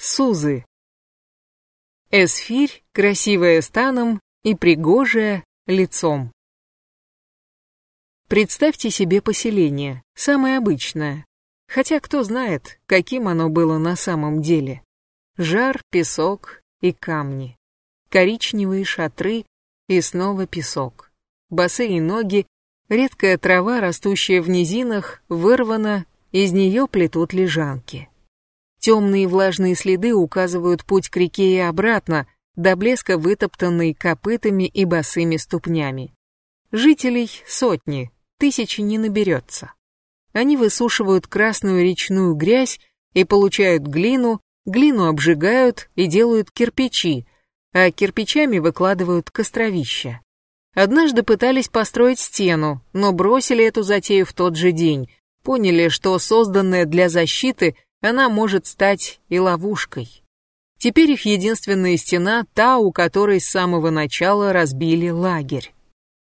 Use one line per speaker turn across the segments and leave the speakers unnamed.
Сузы. Эсфирь, красивая станом и пригожая лицом. Представьте себе поселение, самое обычное. Хотя кто знает, каким оно было на самом деле. Жар, песок и камни. Коричневые шатры и снова песок. Босые ноги, редкая трава, растущая в низинах, вырвана, из нее плетут лежанки. Темные влажные следы указывают путь к реке и обратно, до блеска вытоптанной копытами и босыми ступнями. Жителей сотни, тысячи не наберется. Они высушивают красную речную грязь и получают глину, глину обжигают и делают кирпичи, а кирпичами выкладывают костровища. Однажды пытались построить стену, но бросили эту затею в тот же день, поняли, что созданная для защиты, она может стать и ловушкой. Теперь их единственная стена та, у которой с самого начала разбили лагерь.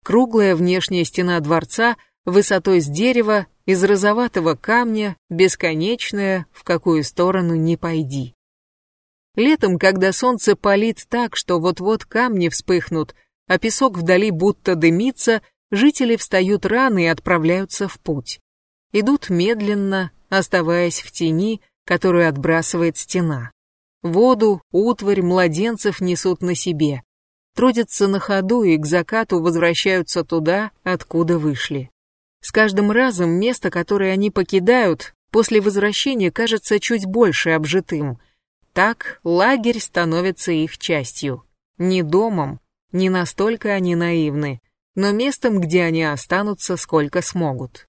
Круглая внешняя стена дворца, высотой с дерева, из розоватого камня, бесконечная, в какую сторону не пойди. Летом, когда солнце палит так, что вот-вот камни вспыхнут, а песок вдали будто дымится, жители встают рано и отправляются в путь. Идут медленно, оставаясь в тени, которую отбрасывает стена. Воду, утварь, младенцев несут на себе трудятся на ходу и к закату возвращаются туда, откуда вышли. С каждым разом место, которое они покидают, после возвращения кажется чуть больше обжитым. Так лагерь становится их частью. Не домом, не настолько они наивны, но местом, где они останутся сколько смогут.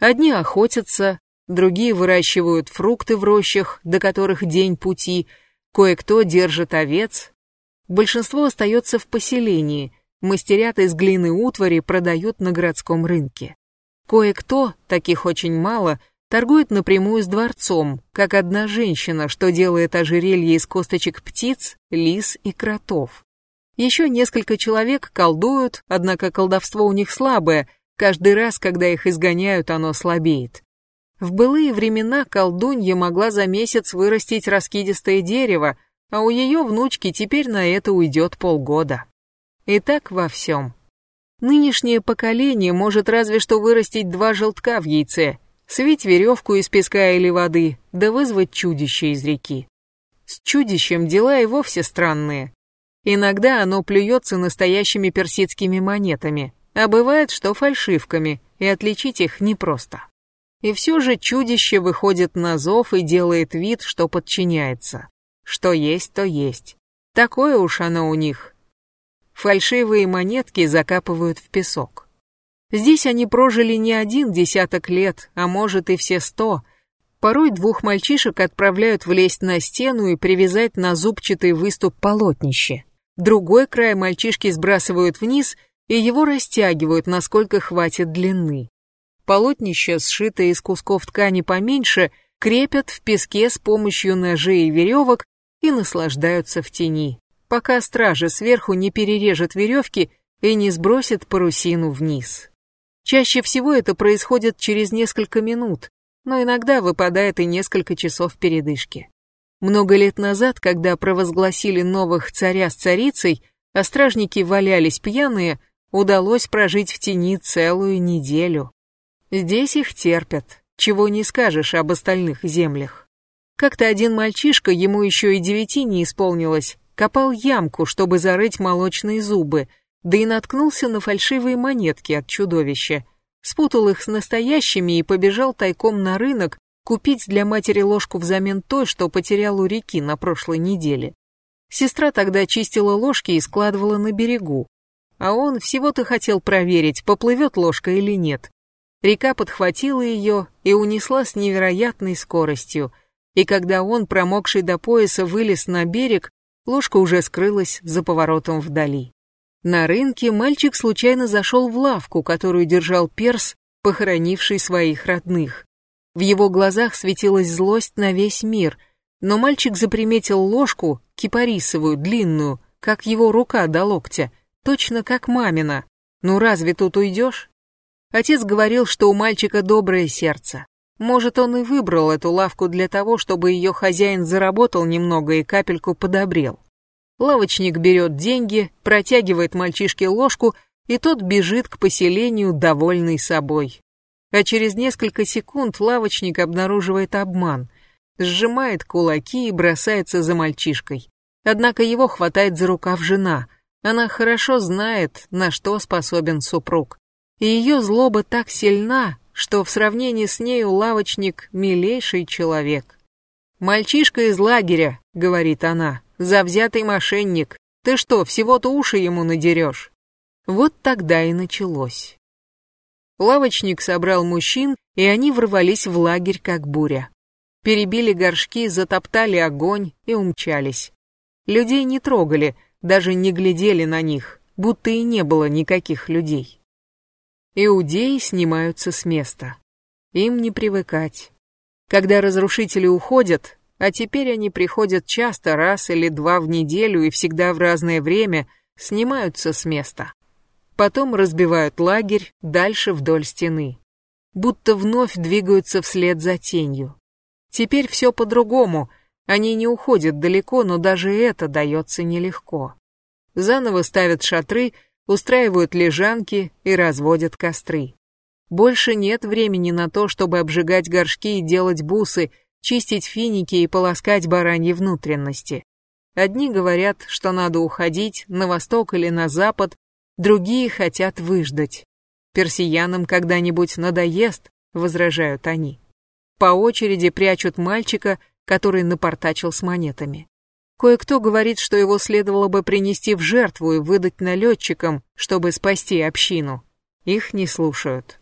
Одни охотятся, другие выращивают фрукты в рощах, до которых день пути, кое-кто держит овец, Большинство остается в поселении, мастерят из глины утвари продают на городском рынке. Кое-кто, таких очень мало, торгует напрямую с дворцом, как одна женщина, что делает ожерелье из косточек птиц, лис и кротов. Еще несколько человек колдуют, однако колдовство у них слабое, каждый раз, когда их изгоняют, оно слабеет. В былые времена колдунья могла за месяц вырастить раскидистое дерево, а у ее внучки теперь на это уйдет полгода. И так во всем. Нынешнее поколение может разве что вырастить два желтка в яйце, свить веревку из песка или воды, да вызвать чудище из реки. С чудищем дела и вовсе странные. Иногда оно плюется настоящими персидскими монетами, а бывает, что фальшивками, и отличить их непросто. И все же чудище выходит на зов и делает вид, что подчиняется. Что есть, то есть. Такое уж оно у них. Фальшивые монетки закапывают в песок. Здесь они прожили не один десяток лет, а может и все сто. Порой двух мальчишек отправляют влезть на стену и привязать на зубчатый выступ полотнище. Другой край мальчишки сбрасывают вниз и его растягивают, насколько хватит длины. Полотнище, сшитое из кусков ткани поменьше, крепят в песке с помощью ножей и веревок и наслаждаются в тени, пока стража сверху не перережет веревки и не сбросит парусину вниз. Чаще всего это происходит через несколько минут, но иногда выпадает и несколько часов передышки. Много лет назад, когда провозгласили новых царя с царицей, а стражники валялись пьяные, удалось прожить в тени целую неделю. Здесь их терпят, чего не скажешь об остальных землях. Как-то один мальчишка, ему еще и девяти не исполнилось, копал ямку, чтобы зарыть молочные зубы, да и наткнулся на фальшивые монетки от чудовища. Спутал их с настоящими и побежал тайком на рынок купить для матери ложку взамен той, что потерял у реки на прошлой неделе. Сестра тогда чистила ложки и складывала на берегу. А он всего-то хотел проверить, поплывет ложка или нет. Река подхватила ее и унесла с невероятной скоростью – и когда он, промокший до пояса, вылез на берег, ложка уже скрылась за поворотом вдали. На рынке мальчик случайно зашел в лавку, которую держал перс, похоронивший своих родных. В его глазах светилась злость на весь мир, но мальчик заприметил ложку, кипарисовую, длинную, как его рука до локтя, точно как мамина. Ну разве тут уйдешь? Отец говорил, что у мальчика доброе сердце. Может, он и выбрал эту лавку для того, чтобы ее хозяин заработал немного и капельку подобрел. Лавочник берет деньги, протягивает мальчишке ложку, и тот бежит к поселению, довольный собой. А через несколько секунд лавочник обнаруживает обман, сжимает кулаки и бросается за мальчишкой. Однако его хватает за рукав жена. Она хорошо знает, на что способен супруг. И ее злоба так сильна, что в сравнении с нею лавочник – милейший человек. «Мальчишка из лагеря», — говорит она, — «завзятый мошенник. Ты что, всего-то уши ему надерешь?» Вот тогда и началось. Лавочник собрал мужчин, и они ворвались в лагерь, как буря. Перебили горшки, затоптали огонь и умчались. Людей не трогали, даже не глядели на них, будто и не было никаких людей. Иудеи снимаются с места. Им не привыкать. Когда разрушители уходят, а теперь они приходят часто, раз или два в неделю и всегда в разное время, снимаются с места. Потом разбивают лагерь дальше вдоль стены. Будто вновь двигаются вслед за тенью. Теперь все по-другому. Они не уходят далеко, но даже это дается нелегко. Заново ставят шатры, устраивают лежанки и разводят костры. Больше нет времени на то, чтобы обжигать горшки и делать бусы, чистить финики и полоскать бараньи внутренности. Одни говорят, что надо уходить на восток или на запад, другие хотят выждать. Персиянам когда-нибудь надоест, возражают они. По очереди прячут мальчика, который напортачил с монетами. Кое-кто говорит, что его следовало бы принести в жертву и выдать налетчикам, чтобы спасти общину. Их не слушают.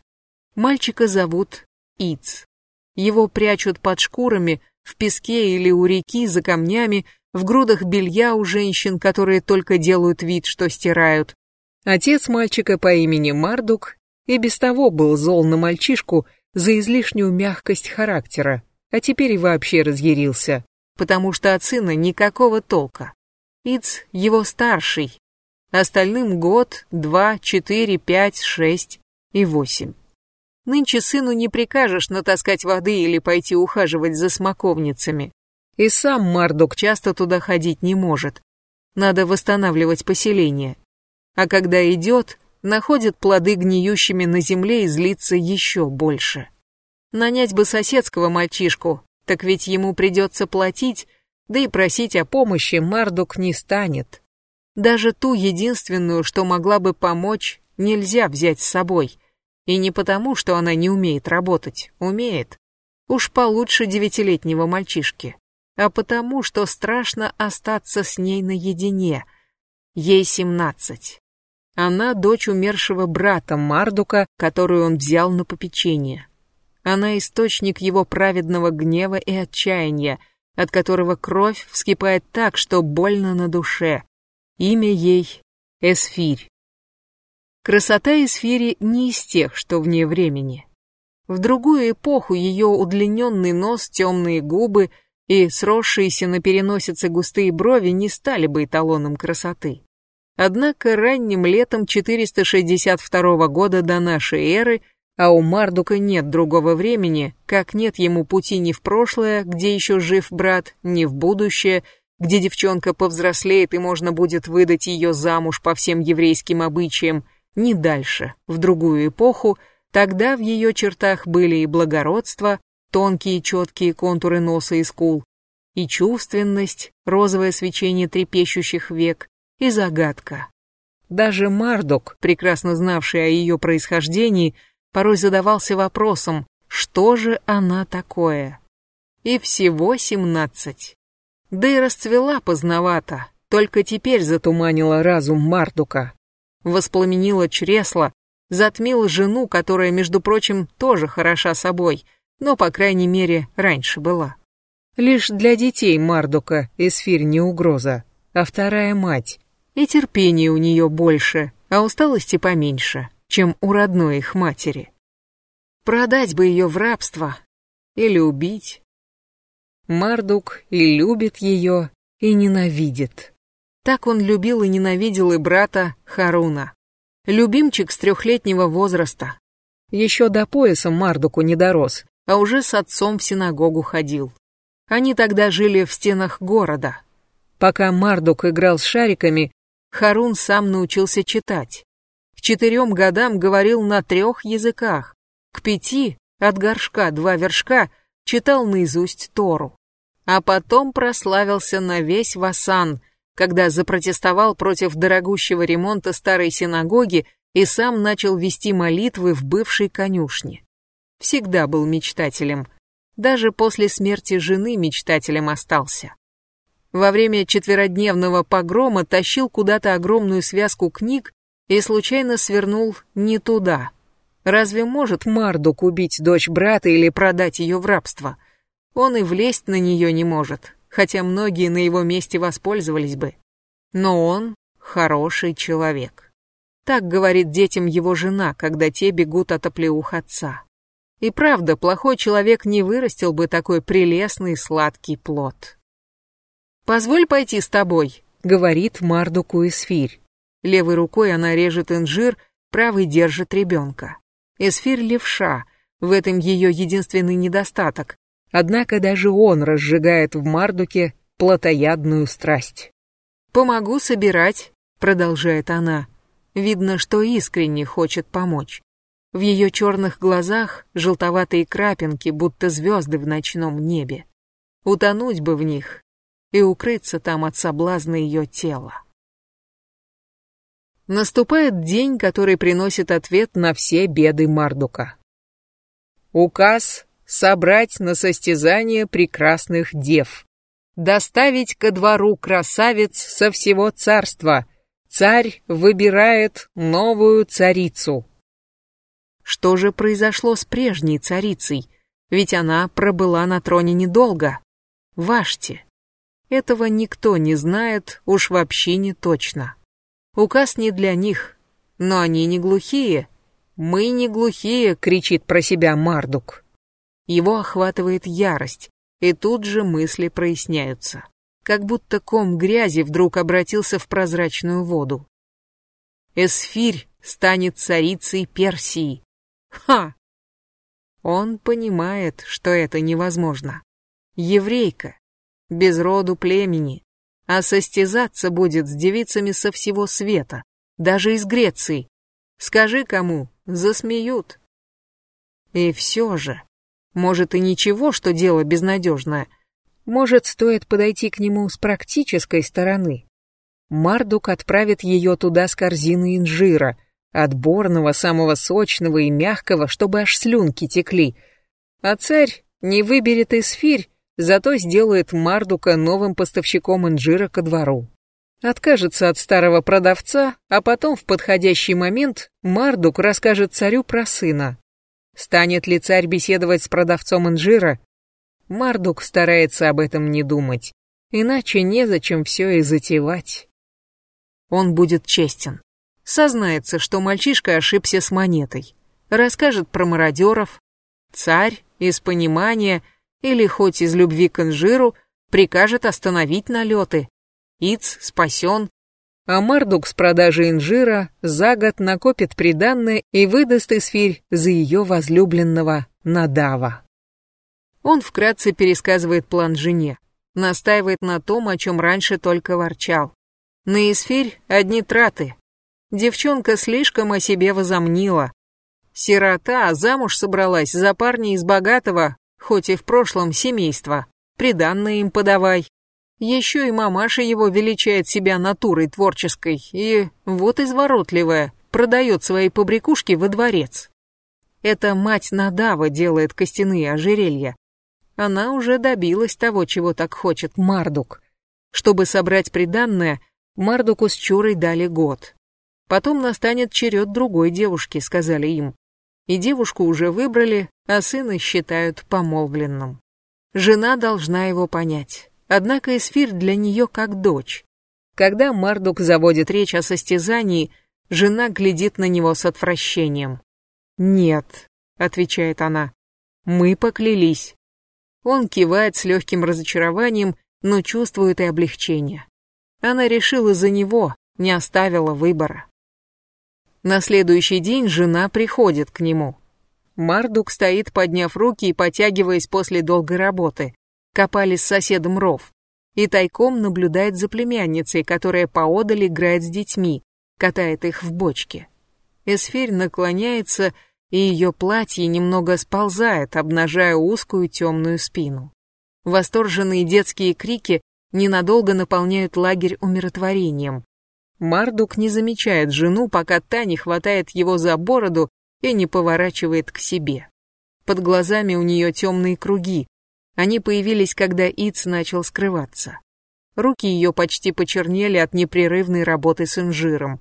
Мальчика зовут Иц. Его прячут под шкурами, в песке или у реки за камнями, в грудах белья у женщин, которые только делают вид, что стирают, Отец мальчика по имени Мардук и без того был зол на мальчишку за излишнюю мягкость характера, а теперь и вообще разъярился, потому что от сына никакого толка. Иц его старший, остальным год, два, четыре, пять, шесть и восемь. Нынче сыну не прикажешь натаскать воды или пойти ухаживать за смоковницами. И сам Мардук часто туда ходить не может. Надо восстанавливать поселение а когда идет, находит плоды гниющими на земле и злится еще больше. Нанять бы соседского мальчишку, так ведь ему придется платить, да и просить о помощи Мардук не станет. Даже ту единственную, что могла бы помочь, нельзя взять с собой. И не потому, что она не умеет работать, умеет. Уж получше девятилетнего мальчишки. А потому, что страшно остаться с ней наедине. Ей семнадцать. Она дочь умершего брата Мардука, которую он взял на попечение. Она источник его праведного гнева и отчаяния, от которого кровь вскипает так, что больно на душе. Имя ей — Эсфирь. Красота Эсфири не из тех, что вне времени. В другую эпоху ее удлиненный нос, темные губы и сросшиеся на переносице густые брови не стали бы эталоном красоты. Однако ранним летом 462 года до нашей эры, а у Мардука нет другого времени, как нет ему пути ни в прошлое, где еще жив брат, ни в будущее, где девчонка повзрослеет и можно будет выдать ее замуж по всем еврейским обычаям, ни дальше, в другую эпоху, тогда в ее чертах были и благородство, тонкие четкие контуры носа и скул, и чувственность, розовое свечение трепещущих век, и загадка. Даже Мардок, прекрасно знавший о ее происхождении, порой задавался вопросом, что же она такое? И всего семнадцать. Да и расцвела поздновато, только теперь затуманила разум Мардука. Воспламенила чресло, затмила жену, которая, между прочим, тоже хороша собой, но, по крайней мере, раньше была. Лишь для детей Мардука Эсфирь не угроза, а вторая мать, и терпения у нее больше, а усталости поменьше, чем у родной их матери. Продать бы ее в рабство или убить. Мардук и любит ее, и ненавидит. Так он любил и ненавидел и брата Харуна. Любимчик с трехлетнего возраста. Еще до пояса Мардуку не дорос, а уже с отцом в синагогу ходил. Они тогда жили в стенах города. Пока Мардук играл с шариками, Харун сам научился читать. К четырем годам говорил на трех языках. К пяти, от горшка два вершка, читал наизусть Тору. А потом прославился на весь Васан, когда запротестовал против дорогущего ремонта старой синагоги и сам начал вести молитвы в бывшей конюшне. Всегда был мечтателем. Даже после смерти жены мечтателем остался. Во время четверодневного погрома тащил куда-то огромную связку книг и случайно свернул не туда. Разве может Мардук убить дочь брата или продать ее в рабство? Он и влезть на нее не может, хотя многие на его месте воспользовались бы. Но он хороший человек. Так говорит детям его жена, когда те бегут от оплеух отца. И правда, плохой человек не вырастил бы такой прелестный сладкий плод. «Позволь пойти с тобой», — говорит Мардуку Эсфирь. Левой рукой она режет инжир, правой держит ребенка. Эсфирь левша, в этом ее единственный недостаток. Однако даже он разжигает в Мардуке плотоядную страсть. «Помогу собирать», — продолжает она. Видно, что искренне хочет помочь. В ее черных глазах желтоватые крапинки, будто звезды в ночном небе. Утонуть бы в них и укрыться там от соблазна ее тела. Наступает день, который приносит ответ на все беды Мардука. Указ собрать на состязание прекрасных дев, доставить ко двору красавец со всего царства, Царь выбирает новую царицу. Что же произошло с прежней царицей? Ведь она пробыла на троне недолго. Ваште. Этого никто не знает, уж вообще не точно. Указ не для них, но они не глухие. Мы не глухие, кричит про себя Мардук. Его охватывает ярость, и тут же мысли проясняются как будто ком грязи вдруг обратился в прозрачную воду. Эсфирь станет царицей Персии. Ха! Он понимает, что это невозможно. Еврейка, без роду племени, а состязаться будет с девицами со всего света, даже из Греции. Скажи кому, засмеют. И все же, может и ничего, что дело безнадежное — может, стоит подойти к нему с практической стороны. Мардук отправит ее туда с корзиной инжира, отборного, самого сочного и мягкого, чтобы аж слюнки текли. А царь не выберет эсфирь, зато сделает Мардука новым поставщиком инжира ко двору. Откажется от старого продавца, а потом в подходящий момент Мардук расскажет царю про сына. Станет ли царь беседовать с продавцом инжира, Мардук старается об этом не думать, иначе незачем все и затевать. Он будет честен. Сознается, что мальчишка ошибся с монетой. Расскажет про мародеров. Царь из понимания или хоть из любви к инжиру прикажет остановить налеты. Иц спасен. А Мардук с продажи инжира за год накопит приданное и выдаст Исфирь за ее возлюбленного Надава. Он вкратце пересказывает план жене, настаивает на том, о чем раньше только ворчал. На Исфирь одни траты. Девчонка слишком о себе возомнила. Сирота замуж собралась за парня из богатого, хоть и в прошлом семейства. Приданное им подавай. Еще и мамаша его величает себя натурой творческой и, вот изворотливая, продает свои побрякушки во дворец. Это мать Надава делает костяные ожерелья, она уже добилась того, чего так хочет Мардук. Чтобы собрать приданное, Мардуку с Чурой дали год. Потом настанет черед другой девушки, сказали им. И девушку уже выбрали, а сына считают помолвленным. Жена должна его понять. Однако Эсфир для нее как дочь. Когда Мардук заводит речь о состязании, жена глядит на него с отвращением. «Нет», — отвечает она, — «мы поклялись, он кивает с легким разочарованием, но чувствует и облегчение. Она решила за него, не оставила выбора. На следующий день жена приходит к нему. Мардук стоит, подняв руки и потягиваясь после долгой работы. Копали с соседом ров. И тайком наблюдает за племянницей, которая поодаль играет с детьми, катает их в бочке. Эсфирь наклоняется, и ее платье немного сползает, обнажая узкую темную спину. Восторженные детские крики ненадолго наполняют лагерь умиротворением. Мардук не замечает жену, пока та не хватает его за бороду и не поворачивает к себе. Под глазами у нее темные круги. Они появились, когда Иц начал скрываться. Руки ее почти почернели от непрерывной работы с инжиром.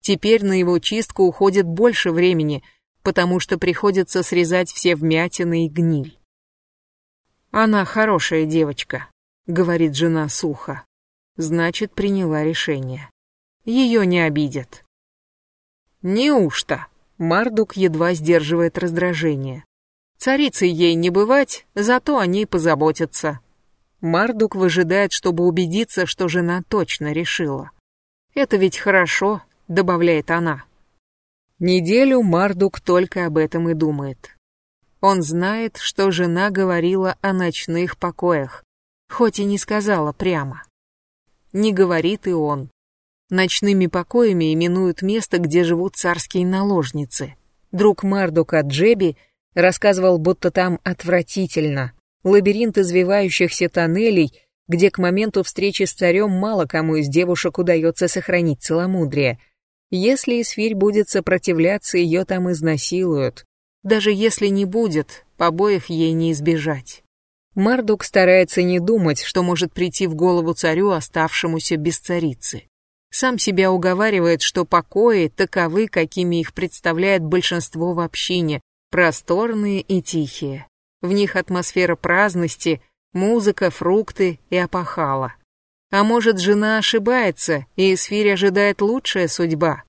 Теперь на его чистку уходит больше времени, потому что приходится срезать все вмятины и гниль. «Она хорошая девочка», — говорит жена сухо. Значит, приняла решение. Ее не обидят. Неужто? Мардук едва сдерживает раздражение. Царицей ей не бывать, зато о ней позаботятся. Мардук выжидает, чтобы убедиться, что жена точно решила. «Это ведь хорошо», — добавляет она. Неделю Мардук только об этом и думает. Он знает, что жена говорила о ночных покоях, хоть и не сказала прямо. Не говорит и он. Ночными покоями именуют место, где живут царские наложницы. Друг Мардука Джеби рассказывал, будто там отвратительно. Лабиринт извивающихся тоннелей, где к моменту встречи с царем мало кому из девушек удается сохранить целомудрие. Если Исфирь будет сопротивляться, ее там изнасилуют. Даже если не будет, побоев ей не избежать. Мардук старается не думать, что может прийти в голову царю, оставшемуся без царицы. Сам себя уговаривает, что покои таковы, какими их представляет большинство в общине, просторные и тихие. В них атмосфера праздности, музыка, фрукты и опахала. А может, жена ошибается, и Эсфирь ожидает лучшая судьба?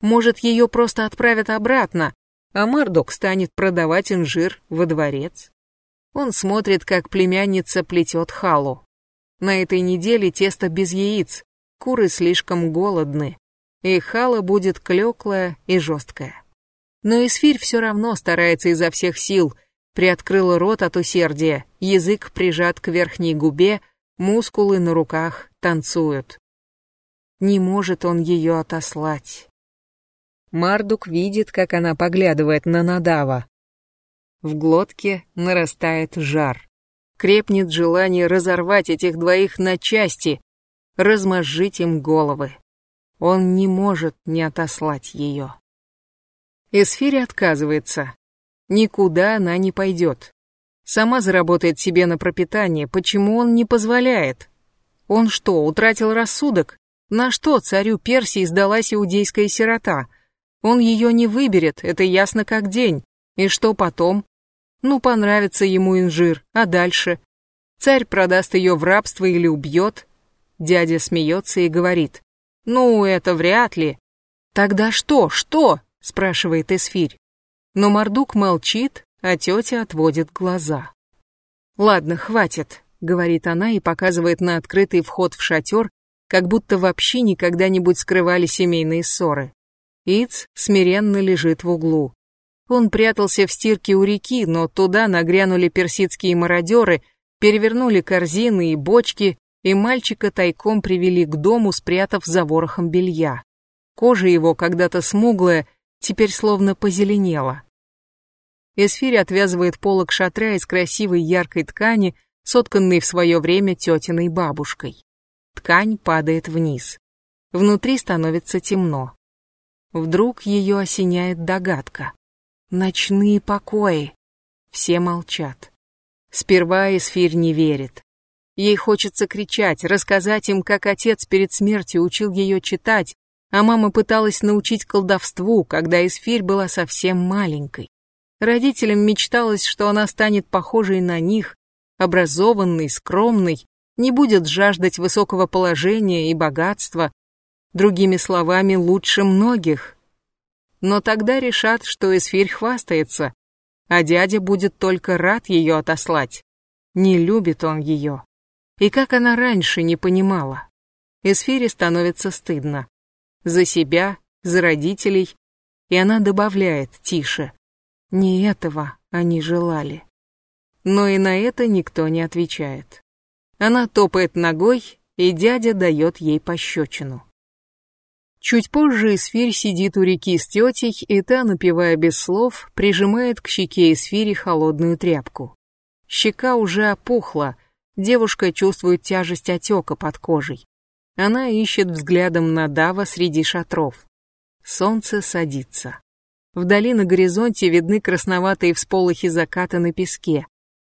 Может, ее просто отправят обратно, а Мардок станет продавать инжир во дворец? Он смотрит, как племянница плетет халу. На этой неделе тесто без яиц, куры слишком голодны, и хала будет клеклая и жесткая. Но Исфирь все равно старается изо всех сил, приоткрыла рот от усердия, язык прижат к верхней губе, мускулы на руках танцуют. Не может он ее отослать. Мардук видит, как она поглядывает на Надава. В глотке нарастает жар. Крепнет желание разорвать этих двоих на части, размозжить им головы. Он не может не отослать ее. Эсфири отказывается. Никуда она не пойдет. Сама заработает себе на пропитание, почему он не позволяет? Он что, утратил рассудок? На что царю Персии сдалась иудейская сирота? Он ее не выберет, это ясно как день. И что потом? Ну, понравится ему инжир, а дальше? Царь продаст ее в рабство или убьет, Дядя смеется и говорит. «Ну, это вряд ли». «Тогда что, что?» – спрашивает Эсфирь. Но Мордук молчит, а тетя отводит глаза. «Ладно, хватит», — говорит она и показывает на открытый вход в шатер, как будто вообще никогда-нибудь скрывали семейные ссоры. Иц смиренно лежит в углу. Он прятался в стирке у реки, но туда нагрянули персидские мародеры, перевернули корзины и бочки, и мальчика тайком привели к дому, спрятав за ворохом белья. Кожа его, когда-то смуглая, теперь словно позеленела. Эсфирь отвязывает полок шатра из красивой яркой ткани, сотканной в свое время тетиной бабушкой. Ткань падает вниз. Внутри становится темно. Вдруг ее осеняет догадка. Ночные покои. Все молчат. Сперва Эсфирь не верит. Ей хочется кричать, рассказать им, как отец перед смертью учил ее читать, а мама пыталась научить колдовству, когда Эсфирь была совсем маленькой. Родителям мечталось, что она станет похожей на них, образованной, скромной, не будет жаждать высокого положения и богатства, другими словами, лучше многих. Но тогда решат, что Эсфирь хвастается, а дядя будет только рад ее отослать. Не любит он ее. И как она раньше не понимала. Эсфире становится стыдно. За себя, за родителей. И она добавляет тише. Не этого они желали. Но и на это никто не отвечает. Она топает ногой, и дядя дает ей пощечину. Чуть позже Эсфирь сидит у реки с тетей, и та, напевая без слов, прижимает к щеке Эсфири холодную тряпку. Щека уже опухла, девушка чувствует тяжесть отека под кожей. Она ищет взглядом Надава среди шатров. Солнце садится. Вдали на горизонте видны красноватые всполохи заката на песке.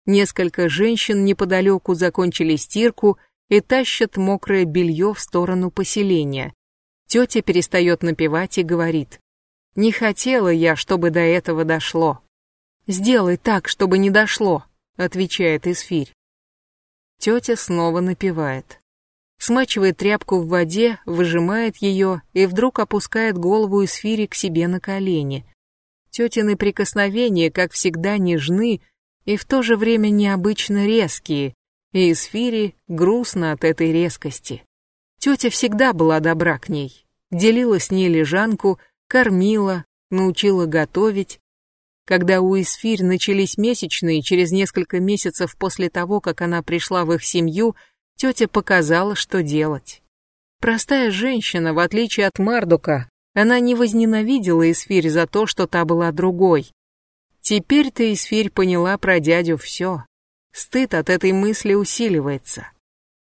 Несколько женщин неподалеку закончили стирку и тащат мокрое белье в сторону поселения. Тетя перестает напевать и говорит. «Не хотела я, чтобы до этого дошло». «Сделай так, чтобы не дошло», — отвечает Исфирь. Тетя снова напевает смачивает тряпку в воде, выжимает ее и вдруг опускает голову Эсфири к себе на колени. Тетины прикосновения, как всегда, нежны и в то же время необычно резкие, и Эсфири грустно от этой резкости. Тетя всегда была добра к ней, делила с ней лежанку, кормила, научила готовить. Когда у Эсфирь начались месячные через несколько месяцев после того, как она пришла в их семью, тетя показала, что делать. Простая женщина, в отличие от Мардука, она не возненавидела Исфирь за то, что та была другой. Теперь-то Исфирь поняла про дядю все. Стыд от этой мысли усиливается.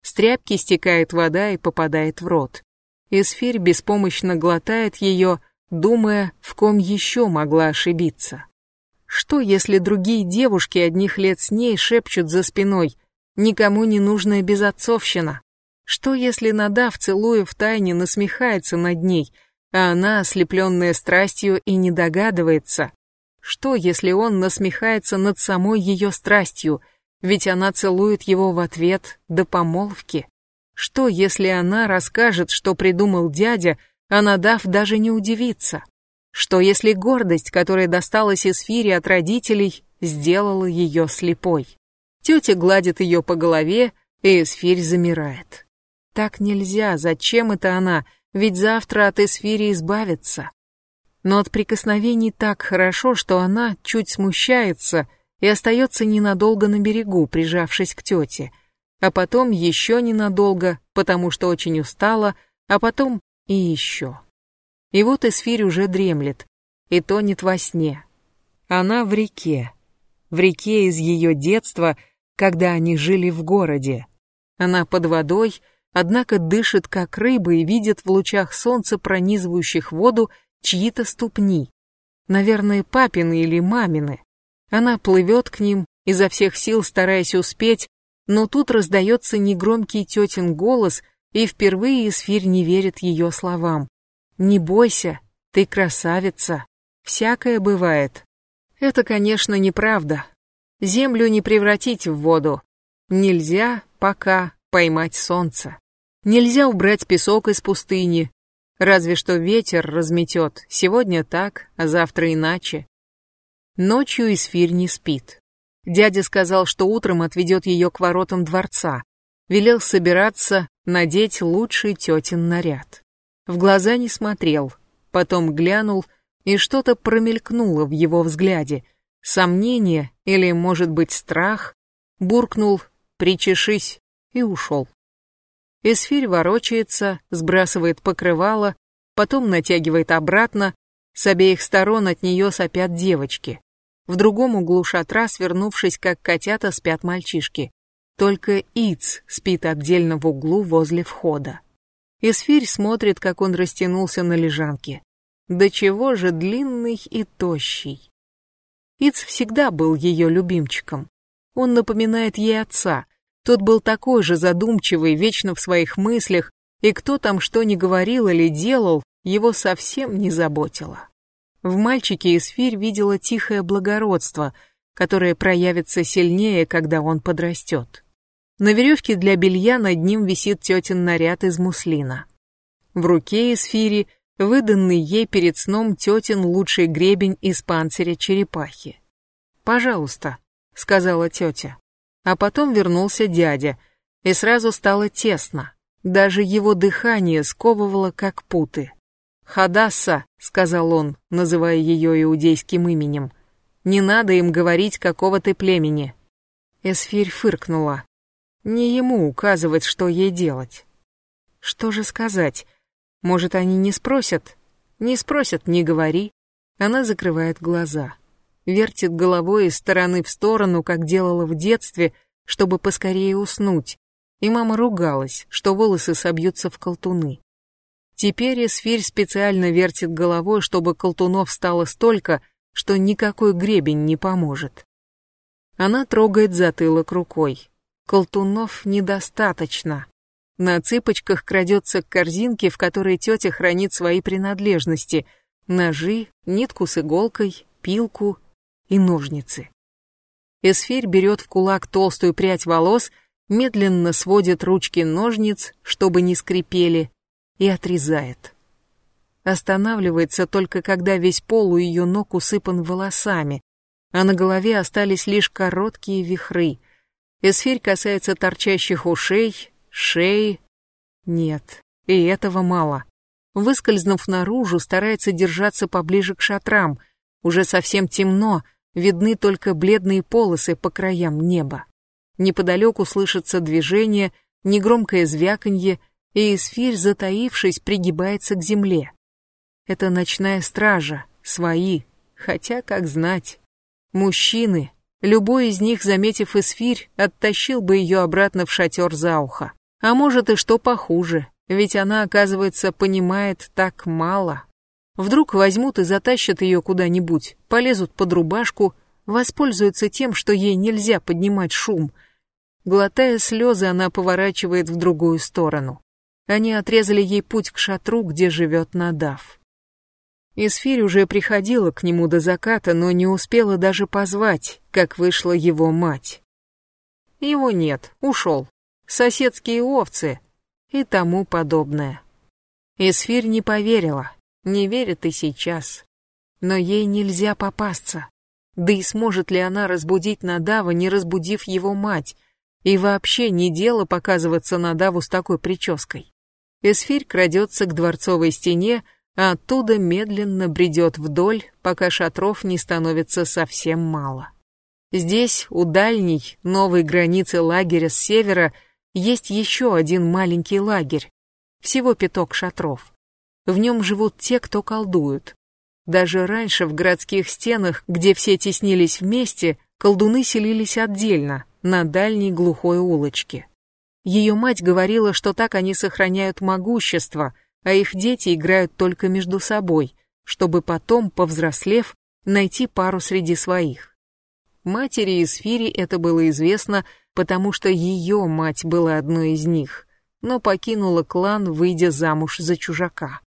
С тряпки стекает вода и попадает в рот. Исфирь беспомощно глотает ее, думая, в ком еще могла ошибиться. Что, если другие девушки одних лет с ней шепчут за спиной Никому не нужная безотцовщина. Что если Надав, целуя в тайне, насмехается над ней, а она, ослепленная страстью, и не догадывается? Что если он насмехается над самой ее страстью, ведь она целует его в ответ до помолвки? Что если она расскажет, что придумал дядя, а Надав даже не удивится? Что если гордость, которая досталась Эсфире от родителей, сделала ее слепой? Тетя гладит ее по голове, и Эсфирь замирает. Так нельзя, зачем это она? Ведь завтра от Эсфири избавиться. Но от прикосновений так хорошо, что она чуть смущается и остается ненадолго на берегу, прижавшись к тете. А потом еще ненадолго, потому что очень устала, а потом и еще. И вот Эсфирь уже дремлет, и тонет во сне. Она в реке. В реке из ее детства — когда они жили в городе. Она под водой, однако дышит как рыба и видит в лучах солнца, пронизывающих воду, чьи-то ступни. Наверное, папины или мамины. Она плывет к ним, изо всех сил стараясь успеть, но тут раздается негромкий тетин голос, и впервые Исфирь не верит ее словам. «Не бойся, ты красавица, всякое бывает». Это, конечно, неправда, Землю не превратить в воду. Нельзя пока поймать солнце. Нельзя убрать песок из пустыни. Разве что ветер разметет. Сегодня так, а завтра иначе. Ночью Исфирь не спит. Дядя сказал, что утром отведет ее к воротам дворца. Велел собираться, надеть лучший тетин наряд. В глаза не смотрел, потом глянул, и что-то промелькнуло в его взгляде — Сомнение или, может быть, страх, буркнул «причешись» и ушел. Эсфирь ворочается, сбрасывает покрывало, потом натягивает обратно, с обеих сторон от нее сопят девочки. В другом углу шатра, свернувшись, как котята, спят мальчишки. Только Иц спит отдельно в углу возле входа. Эсфирь смотрит, как он растянулся на лежанке. До чего же длинный и тощий. Иц всегда был ее любимчиком. Он напоминает ей отца. Тот был такой же задумчивый, вечно в своих мыслях, и кто там что ни говорил или делал, его совсем не заботило. В мальчике Исфирь видела тихое благородство, которое проявится сильнее, когда он подрастет. На веревке для белья над ним висит тетин наряд из муслина. В руке Исфири выданный ей перед сном тетин лучший гребень из панциря черепахи. «Пожалуйста», — сказала тетя. А потом вернулся дядя, и сразу стало тесно. Даже его дыхание сковывало, как путы. «Хадасса», — сказал он, называя ее иудейским именем. Не надо им говорить, какого ты племени. Эсфирь фыркнула. Не ему указывать, что ей делать. Что же сказать? Может, они не спросят? Не спросят, не говори. Она закрывает глаза. Вертит головой из стороны в сторону, как делала в детстве, чтобы поскорее уснуть. И мама ругалась, что волосы собьются в колтуны. Теперь Эсфирь специально вертит головой, чтобы колтунов стало столько, что никакой гребень не поможет. Она трогает затылок рукой. Колтунов недостаточно. На цыпочках крадется к корзинке, в которой тетя хранит свои принадлежности. Ножи, нитку с иголкой, пилку и ножницы. Эсфирь берет в кулак толстую прядь волос, медленно сводит ручки ножниц, чтобы не скрипели, и отрезает. Останавливается только когда весь пол у ее ног усыпан волосами, а на голове остались лишь короткие вихры. Эсфирь касается торчащих ушей, шеи. Нет, и этого мало. Выскользнув наружу, старается держаться поближе к шатрам. Уже совсем темно, видны только бледные полосы по краям неба. Неподалеку слышится движение, негромкое звяканье, и эсфирь, затаившись, пригибается к земле. Это ночная стража, свои, хотя, как знать. Мужчины, любой из них, заметив эсфирь, оттащил бы ее обратно в шатер за ухо. А может и что похуже, ведь она, оказывается, понимает так мало. Вдруг возьмут и затащат ее куда-нибудь, полезут под рубашку, воспользуются тем, что ей нельзя поднимать шум. Глотая слезы, она поворачивает в другую сторону. Они отрезали ей путь к шатру, где живет Надав. Исфирь уже приходила к нему до заката, но не успела даже позвать, как вышла его мать. Его нет, ушел. Соседские овцы и тому подобное. Исфирь не поверила, не верит и сейчас. Но ей нельзя попасться. Да и сможет ли она разбудить Надава, не разбудив его мать? И вообще не дело показываться Надаву с такой прической. Эсфирь крадется к дворцовой стене, а оттуда медленно бредет вдоль, пока шатров не становится совсем мало. Здесь, у дальней, новой границы лагеря с севера, есть еще один маленький лагерь, всего пяток шатров. В нем живут те, кто колдуют. Даже раньше в городских стенах, где все теснились вместе, колдуны селились отдельно, на дальней глухой улочке. Ее мать говорила, что так они сохраняют могущество – а их дети играют только между собой, чтобы потом, повзрослев, найти пару среди своих. Матери из Фири это было известно, потому что ее мать была одной из них, но покинула клан, выйдя замуж за чужака.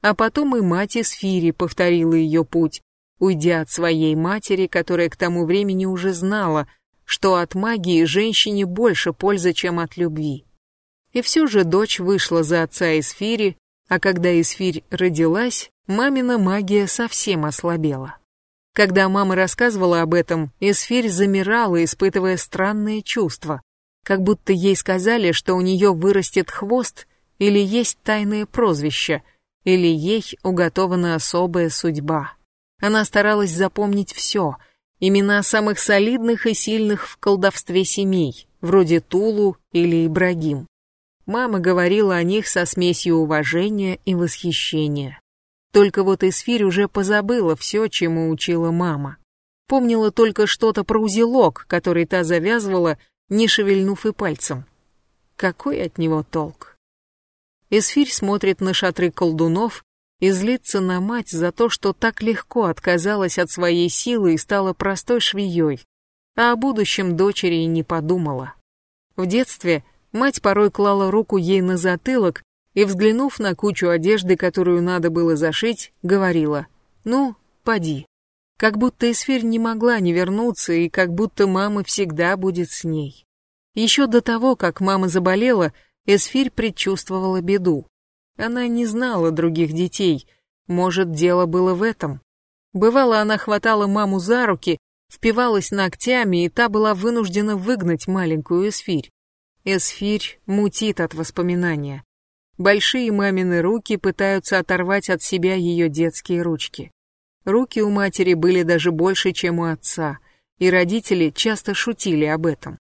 А потом и мать из Фири повторила ее путь, уйдя от своей матери, которая к тому времени уже знала, что от магии женщине больше пользы, чем от любви. И все же дочь вышла за отца из Фири, а когда Исфирь родилась, мамина магия совсем ослабела. Когда мама рассказывала об этом, Исфирь замирала, испытывая странные чувства, как будто ей сказали, что у нее вырастет хвост или есть тайное прозвище, или ей уготована особая судьба. Она старалась запомнить все, имена самых солидных и сильных в колдовстве семей, вроде Тулу или Ибрагим. Мама говорила о них со смесью уважения и восхищения. Только вот Эсфирь уже позабыла все, чему учила мама. Помнила только что-то про узелок, который та завязывала, не шевельнув и пальцем. Какой от него толк? Эсфирь смотрит на шатры колдунов и злится на мать за то, что так легко отказалась от своей силы и стала простой швеей, а о будущем дочери и не подумала. В детстве Мать порой клала руку ей на затылок и, взглянув на кучу одежды, которую надо было зашить, говорила «Ну, поди». Как будто Эсфирь не могла не вернуться и как будто мама всегда будет с ней. Еще до того, как мама заболела, Эсфирь предчувствовала беду. Она не знала других детей, может, дело было в этом. Бывало, она хватала маму за руки, впивалась ногтями, и та была вынуждена выгнать маленькую Эсфирь. Эсфирь мутит от воспоминания. Большие мамины руки пытаются оторвать от себя ее детские ручки. Руки у матери были даже больше, чем у отца, и родители часто шутили об этом.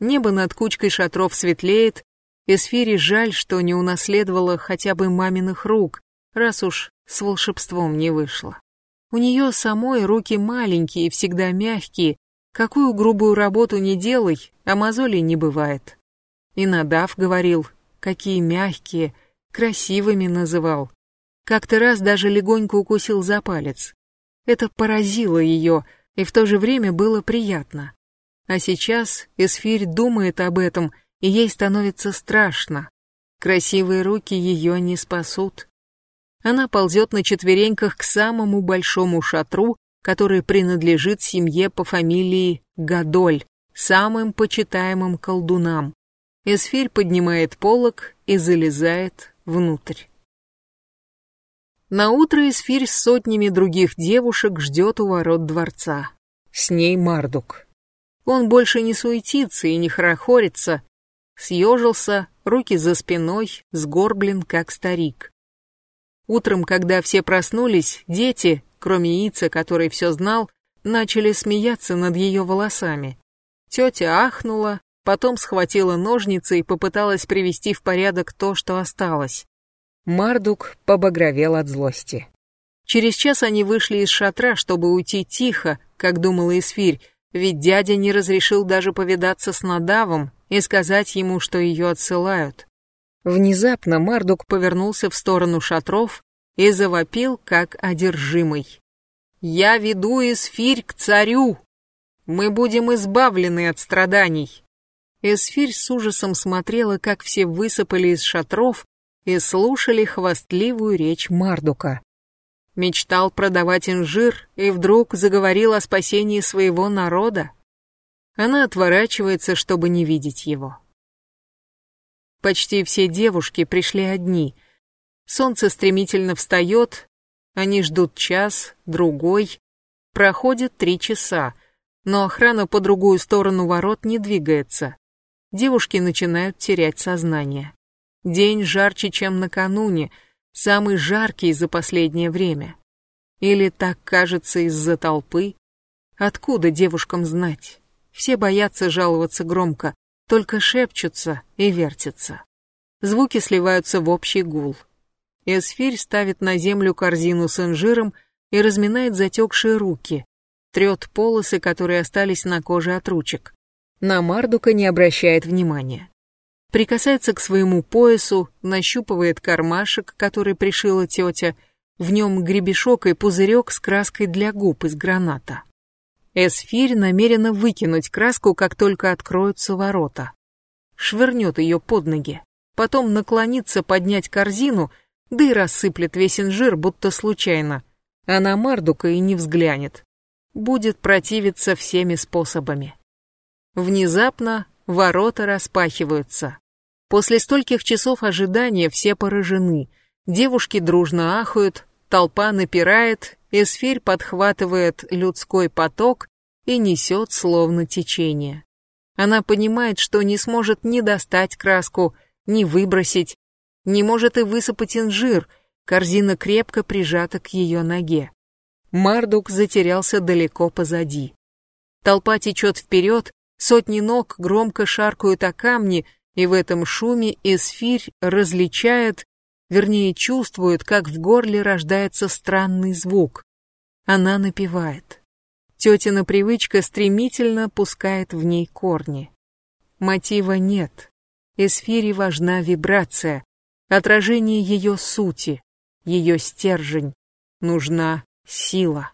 Небо над кучкой шатров светлеет, Эсфире жаль, что не унаследовала хотя бы маминых рук, раз уж с волшебством не вышло. У нее самой руки маленькие и всегда мягкие, какую грубую работу не делай, а мозолей не бывает. И Надав говорил, какие мягкие, красивыми называл. Как-то раз даже легонько укусил за палец. Это поразило ее и в то же время было приятно. А сейчас Эсфирь думает об этом, и ей становится страшно. Красивые руки ее не спасут. Она ползет на четвереньках к самому большому шатру, который принадлежит семье по фамилии Гадоль, самым почитаемым колдунам. Эсфирь поднимает полог и залезает внутрь. На утро Эсфирь с сотнями других девушек ждет у ворот дворца. С ней Мардук. Он больше не суетится и не хорохорится, съежился, руки за спиной, сгорблен, как старик. Утром, когда все проснулись, дети, кроме Ица, который все знал, начали смеяться над ее волосами. Тетя ахнула, потом схватила ножницы и попыталась привести в порядок то, что осталось. Мардук побагровел от злости. Через час они вышли из шатра, чтобы уйти тихо, как думала Исфирь, ведь дядя не разрешил даже повидаться с Надавом и сказать ему, что ее отсылают. Внезапно Мардук повернулся в сторону шатров и завопил, как одержимый. «Я веду Эсфирь к царю! Мы будем избавлены от страданий!» Эсфирь с ужасом смотрела, как все высыпали из шатров и слушали хвастливую речь Мардука. Мечтал продавать инжир и вдруг заговорил о спасении своего народа. Она отворачивается, чтобы не видеть его. Почти все девушки пришли одни. Солнце стремительно встает, они ждут час, другой. Проходит три часа, но охрана по другую сторону ворот не двигается. Девушки начинают терять сознание. День жарче, чем накануне, самый жаркий за последнее время. Или так кажется из-за толпы? Откуда девушкам знать? Все боятся жаловаться громко, только шепчутся и вертятся. Звуки сливаются в общий гул. Эсфирь ставит на землю корзину с инжиром и разминает затекшие руки, трет полосы, которые остались на коже от ручек. На Мардука не обращает внимания. Прикасается к своему поясу, нащупывает кармашек, который пришила тетя, в нем гребешок и пузырек с краской для губ из граната. Эсфирь намерена выкинуть краску, как только откроются ворота. Швырнет ее под ноги, потом наклонится поднять корзину, да и рассыплет весь инжир, будто случайно. А на Мардука и не взглянет. Будет противиться всеми способами. Внезапно ворота распахиваются. После стольких часов ожидания все поражены. Девушки дружно ахают, толпа напирает, Эсфирь подхватывает людской поток и несет словно течение. Она понимает, что не сможет ни достать краску, ни выбросить, не может и высыпать инжир, корзина крепко прижата к ее ноге. Мардук затерялся далеко позади. Толпа течет вперед, сотни ног громко шаркают о камни, и в этом шуме Эсфирь различает вернее чувствует, как в горле рождается странный звук. Она напевает. Тетина привычка стремительно пускает в ней корни. Мотива нет. Эсфире важна вибрация, отражение ее сути, ее стержень. Нужна сила.